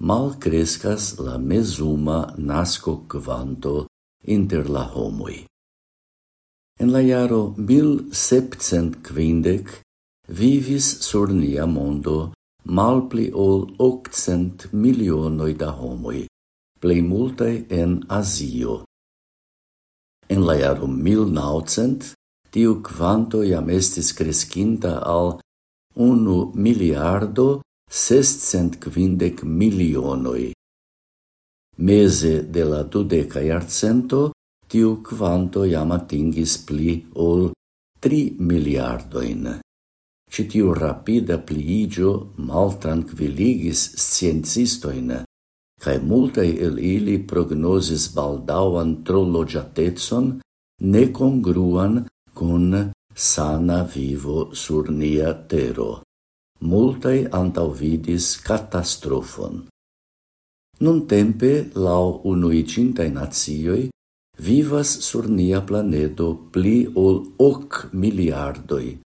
malcrescas la mesuma nasco quanto inter la homoi. En la iaro 1750 vivis sur nia mondo malpli ol 800 milionoi da homoi, plei multae en Asio. En la iaro 1900 tiu quanto iam estis crescinta al 1 miliardo sescent quindec milionoi. Mese de la dudeca iarcento tiu quanto jam atingis pli ol tri miliardoin. Citiu rapida pliigio maltranquiligis sciencistoin, cae multae el ili prognosis baldauan ne congruan cun sana vivo sur nia tero multai antauvidis catastrofon. Nun tempe, lau unuicintai nazioi, vivas sur nia planeto pli ol hoc miliardoi,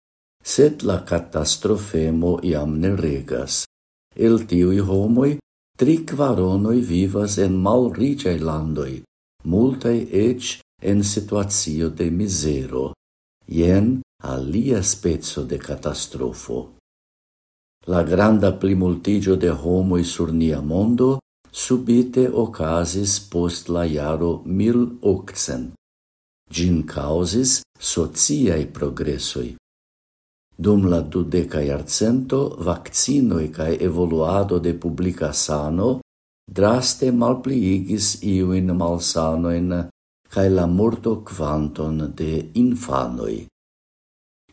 sed la catastrofemo iam ne regas. El tiui homoi, tri quaronoi vivas en malrigiai landoi, multai ec en situatio de misero. Ien alia spezzo de catastrofo la granda plimultigio de homoi sur nia mondo subite ocasis post la jaro 1800. Gin causis sociae progressoi. Dum la dudeca iarcento, vaccinoi cae evoluado de publica sano draste malpliigis iuin malsanoin cae la morto quanton de infanoi.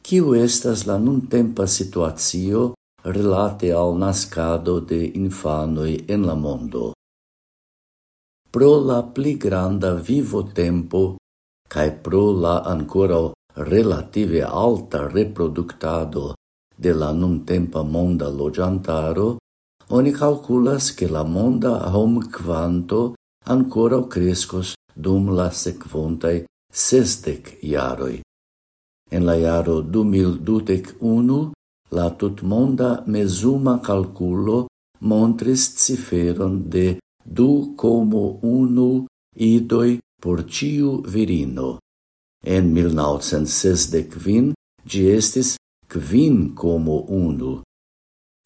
Ciu estas la nuntempa situatio relate al nascado de infanoi en la mondo. Pro la pli granda vivo tempo cae pro la ancora relative alta reproductado de la nuntempa monda logiantaro, oni calculas che la monda hom quanto ancora crescos dum la sequontai sestec iaroi. En la iaro 2021 La tutmonda mezuma calculo montris ciferon de du como unu idoi por ciu virino. En 1965 gi estis quin como unu.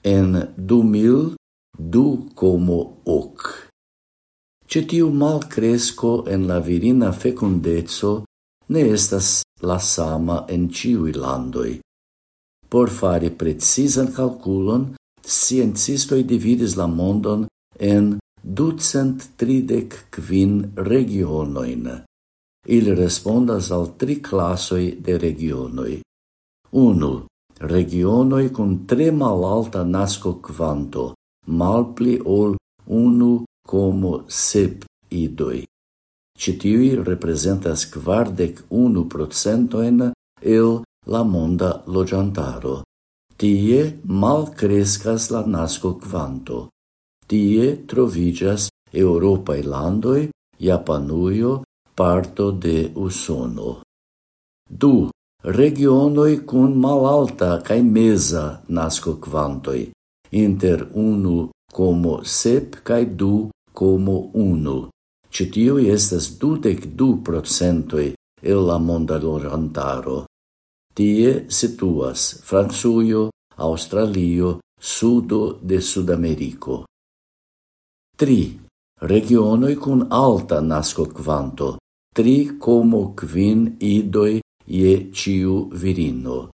En 2000 du como hoc. Cetiu mal cresco en la virina fecundezzo ne estas la sama en ciui landoi. Por fari precisan calculon, sciencistoi dividis la mondon en ducent tridec quin regionoin. Ili respondas al tri classoi de regionoi. 1. Regionoi con tre malalta nasco quanto, malpli ol 1,7 idoi. Citiui representas quardec unu procentoen el la monda logiantaro. Tie mal crescas la nasco quanto. Tie trovigas Europae landoi, Japanuio, parto de Usono. Du, regionoi cun malalta cae mesa nasco quantoi, inter unu como sep cae du como unu. Citiui estas dudec du procentoi el la monda lorantaro. Tie situas Francujo, Australio, sudo de Sudameriko. 3. Regionoi cun alta nasco quanto, 3 como quin idoi ie ciu virino.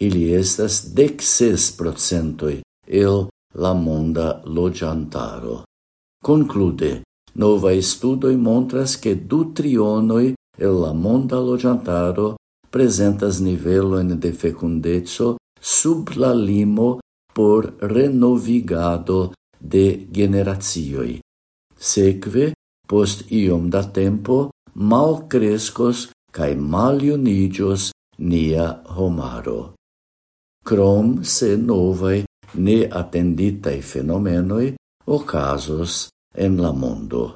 Ili estas dek ses procentoj el la monda loĝantaro. Conclude, nova studoi montras che du trionoi el la monda loĝantaro presentas nivelo nivelojn de fecundezzo sub la limo por renovigado de generazioi. Seque, post iom da tempo, mal crescos cae maliunigios nia homaro. Crom se novae ne atenditae fenomenoi ocasos en la mondo.